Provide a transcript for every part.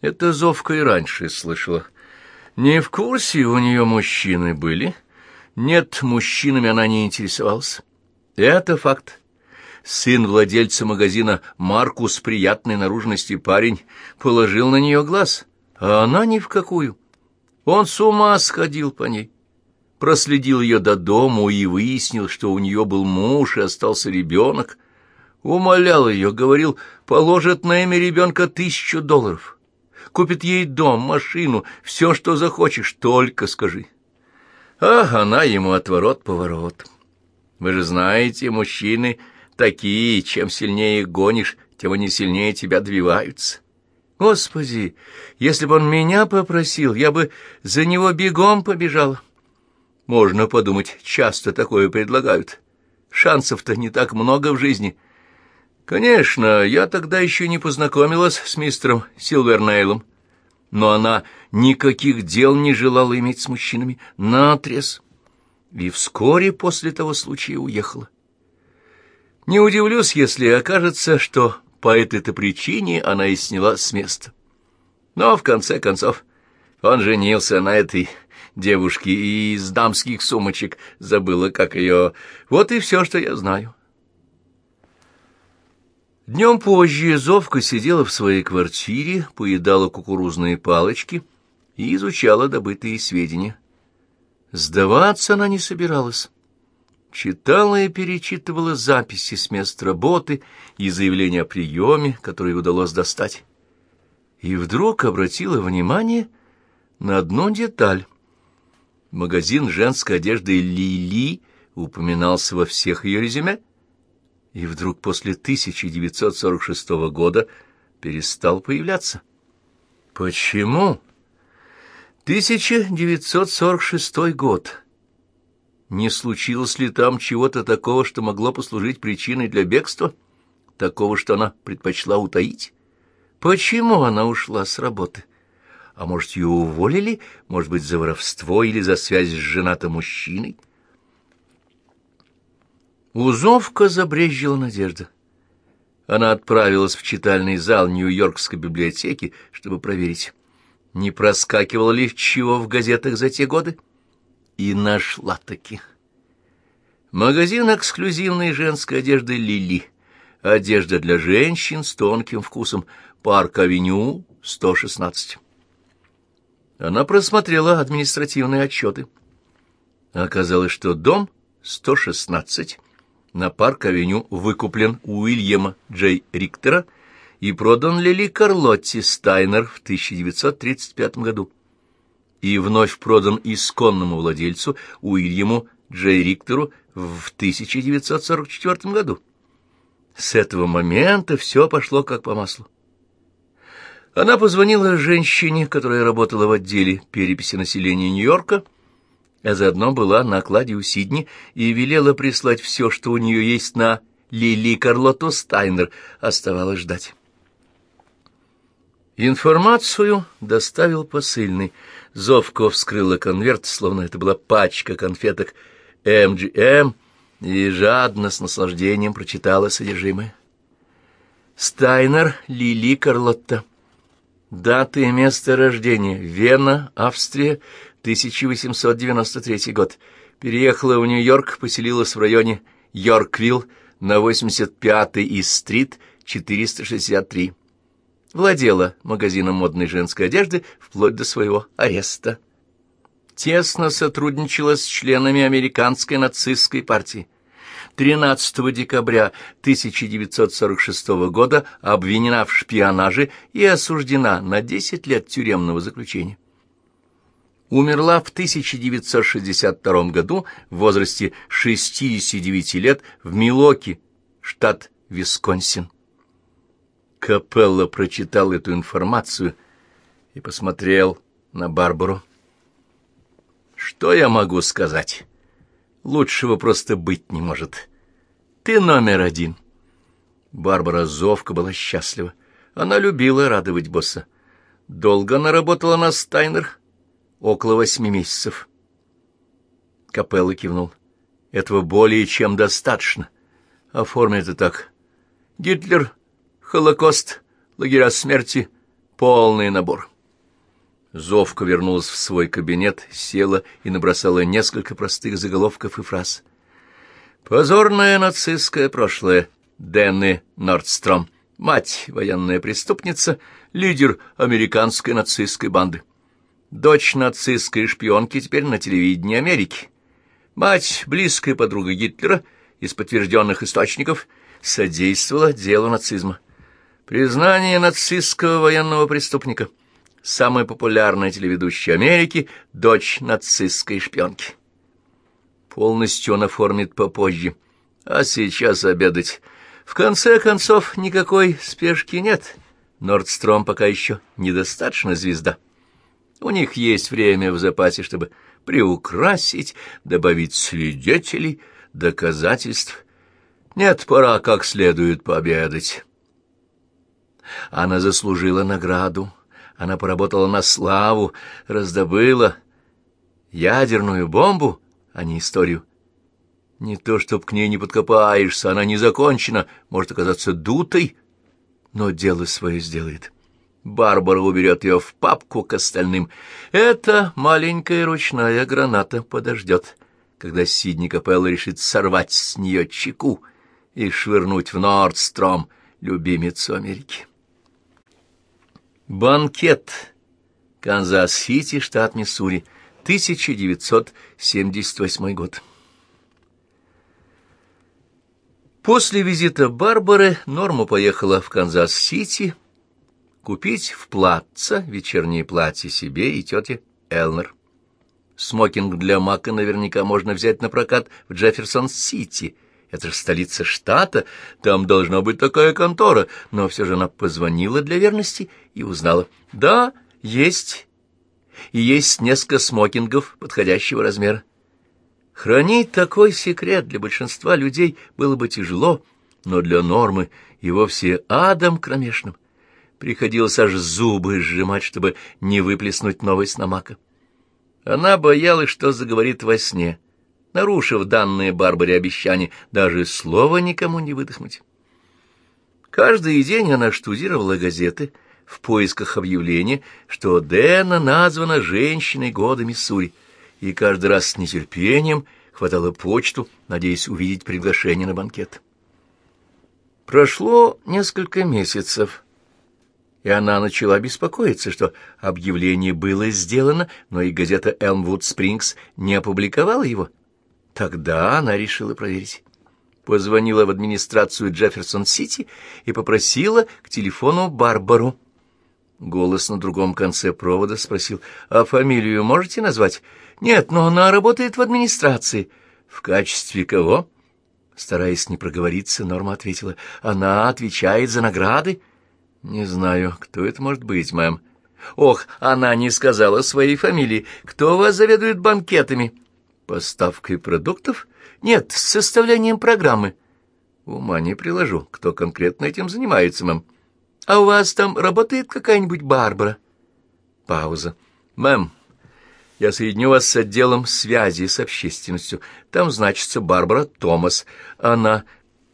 Это Зовка и раньше слышала. Не в курсе у нее мужчины были. Нет, мужчинами она не интересовалась. Это факт. Сын владельца магазина Маркус, приятной наружности парень, положил на нее глаз, а она ни в какую. Он с ума сходил по ней. Проследил ее до дому и выяснил, что у нее был муж и остался ребенок. Умолял ее, говорил, положит на имя ребенка тысячу долларов. Купит ей дом, машину, все, что захочешь, только скажи. Ах, она ему отворот-поворот. Вы же знаете, мужчины такие, чем сильнее их гонишь, тем они сильнее тебя добиваются. Господи, если бы он меня попросил, я бы за него бегом побежала. Можно подумать, часто такое предлагают. Шансов-то не так много в жизни. Конечно, я тогда еще не познакомилась с мистером Силвернейлом, но она никаких дел не желала иметь с мужчинами наотрез, и вскоре после того случая уехала. Не удивлюсь, если окажется, что по этой-то причине она и сняла с места. Но, в конце концов, он женился на этой девушке и из дамских сумочек забыла, как ее... Вот и все, что я знаю. Днем позже Зовка сидела в своей квартире, поедала кукурузные палочки и изучала добытые сведения. Сдаваться она не собиралась читала и перечитывала записи с мест работы и заявления о приеме, которые удалось достать. И вдруг обратила внимание на одну деталь. Магазин женской одежды «Лили» упоминался во всех ее резюме, и вдруг после 1946 года перестал появляться. Почему? 1946 год не случилось ли там чего-то такого, что могло послужить причиной для бегства? Такого, что она предпочла утаить? Почему она ушла с работы? А может, ее уволили? Может быть, за воровство или за связь с женатым мужчиной? Узовка забрезжила надежда. Она отправилась в читальный зал Нью-Йоркской библиотеки, чтобы проверить, не проскакивало ли чего в газетах за те годы и нашла-таки. Магазин эксклюзивной женской одежды «Лили». Одежда для женщин с тонким вкусом. Парк-авеню, 116. Она просмотрела административные отчеты. Оказалось, что дом 116 на Парк-авеню выкуплен у Уильяма Джей Риктера и продан Лили Карлотти Стайнер в 1935 году и вновь продан исконному владельцу Уильяму Джей Риктеру в 1944 году. С этого момента все пошло как по маслу. Она позвонила женщине, которая работала в отделе переписи населения Нью-Йорка, а заодно была на окладе у Сидни и велела прислать все, что у нее есть на Лили Карлоту Стайнер. Оставалось ждать. Информацию доставил посыльный — Зовко вскрыла конверт, словно это была пачка конфеток МГМ, и жадно, с наслаждением прочитала содержимое. Стайнер Лили Карлотта. Дата и место рождения. Вена, Австрия, 1893 год. Переехала в Нью-Йорк, поселилась в районе Йорквилл на 85-й Ист-стрит, 463 владела магазином модной женской одежды вплоть до своего ареста. Тесно сотрудничала с членами американской нацистской партии. 13 декабря 1946 года обвинена в шпионаже и осуждена на 10 лет тюремного заключения. Умерла в 1962 году в возрасте 69 лет в Милоки, штат Висконсин. Капелла прочитал эту информацию и посмотрел на Барбару. «Что я могу сказать? Лучшего просто быть не может. Ты номер один». Барбара Зовка была счастлива. Она любила радовать босса. Долго она работала на Стайнер? Около восьми месяцев. Капелла кивнул. Этого более чем достаточно. Оформи это так. Гитлер Холокост, лагеря смерти, Полный набор. Зовка вернулась в свой кабинет, села и набросала несколько простых заголовков и фраз. «Позорное нацистское прошлое. Дэнни Нордстром. Мать — военная преступница, лидер американской нацистской банды. Дочь нацистской шпионки теперь на телевидении Америки. Мать — близкая подруга Гитлера, из подтвержденных источников, содействовала делу нацизма. Признание нацистского военного преступника — самая популярная телеведущая Америки, дочь нацистской шпионки. Полностью он оформит попозже, а сейчас обедать. В конце концов, никакой спешки нет. Нордстром пока еще недостаточно звезда. У них есть время в запасе, чтобы приукрасить, добавить свидетелей, доказательств. Нет, пора как следует пообедать. Она заслужила награду. Она поработала на славу, раздобыла ядерную бомбу, а не историю. Не то, чтоб к ней не подкопаешься, она не закончена, может оказаться дутой, но дело свое сделает. Барбара уберет ее в папку к остальным. Эта маленькая ручная граната подождет, когда Сидни Капелла решит сорвать с нее чеку и швырнуть в Нордстром, любимицу Америки. Банкет. Канзас-Сити, штат Миссури, 1978 год. После визита Барбары Норма поехала в Канзас-Сити купить в Платца вечернее платье себе и тете Элнер. Смокинг для Мака наверняка можно взять напрокат в Джефферсон-Сити — это же столица штата, там должна быть такая контора. Но все же она позвонила для верности и узнала. Да, есть. И есть несколько смокингов подходящего размера. Хранить такой секрет для большинства людей было бы тяжело, но для Нормы и вовсе адом кромешным. Приходилось аж зубы сжимать, чтобы не выплеснуть новость на Мака. Она боялась, что заговорит во сне — нарушив данные Барбаре обещания даже слова никому не выдохнуть. Каждый день она штудировала газеты в поисках объявления, что Дэна названа женщиной года Миссури, и каждый раз с нетерпением хватала почту, надеясь увидеть приглашение на банкет. Прошло несколько месяцев, и она начала беспокоиться, что объявление было сделано, но и газета «Элмвуд Спрингс» не опубликовала его. Тогда она решила проверить. Позвонила в администрацию Джефферсон-Сити и попросила к телефону Барбару. Голос на другом конце провода спросил, «А фамилию можете назвать?» «Нет, но она работает в администрации». «В качестве кого?» Стараясь не проговориться, Норма ответила, «Она отвечает за награды». «Не знаю, кто это может быть, мэм». «Ох, она не сказала своей фамилии. Кто вас заведует банкетами?» Поставкой продуктов? Нет, с составлением программы. Ума не приложу, кто конкретно этим занимается, мэм. А у вас там работает какая-нибудь Барбара? Пауза. Мэм, я соединю вас с отделом связи с общественностью. Там значится Барбара Томас. Она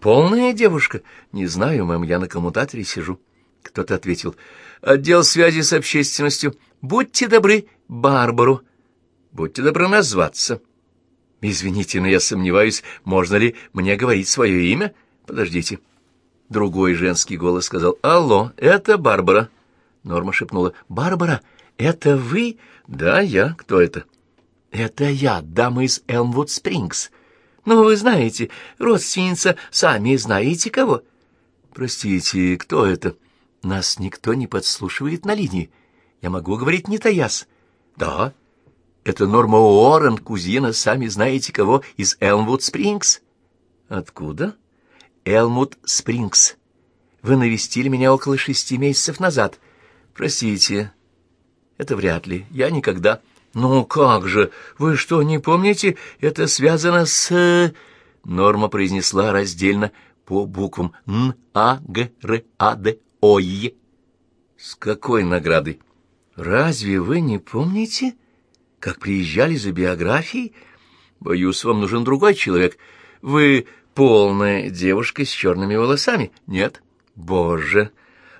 полная девушка? Не знаю, мэм, я на коммутаторе сижу. Кто-то ответил. Отдел связи с общественностью. Будьте добры, Барбару. Будьте добры назваться. Извините, но я сомневаюсь, можно ли мне говорить свое имя? Подождите. Другой женский голос сказал, «Алло, это Барбара». Норма шепнула, «Барбара, это вы?» «Да, я. Кто это?» «Это я, дама из Элмвуд Спрингс. Ну, вы знаете, родственница, сами знаете кого?» «Простите, кто это?» «Нас никто не подслушивает на линии. Я могу говорить не таясь». «Да, это Норма Уоррен, кузина, сами знаете кого, из Элмвуд Спрингс. Откуда? Элмвуд Спрингс. Вы навестили меня около шести месяцев назад. Простите, это вряд ли. Я никогда... Ну как же, вы что, не помните? Это связано с... Норма произнесла раздельно по буквам Н, А, Г, Р, А, Д, О, Е. С какой наградой? Разве вы не помните? — как приезжали за биографией? Боюсь, вам нужен другой человек. Вы полная девушка с черными волосами? Нет? Боже!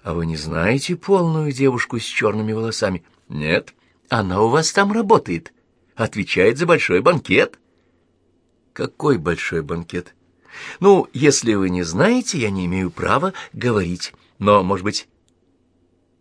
А вы не знаете полную девушку с черными волосами? Нет. Она у вас там работает. Отвечает за большой банкет. Какой большой банкет? Ну, если вы не знаете, я не имею права говорить. Но, может быть,